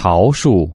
桃树。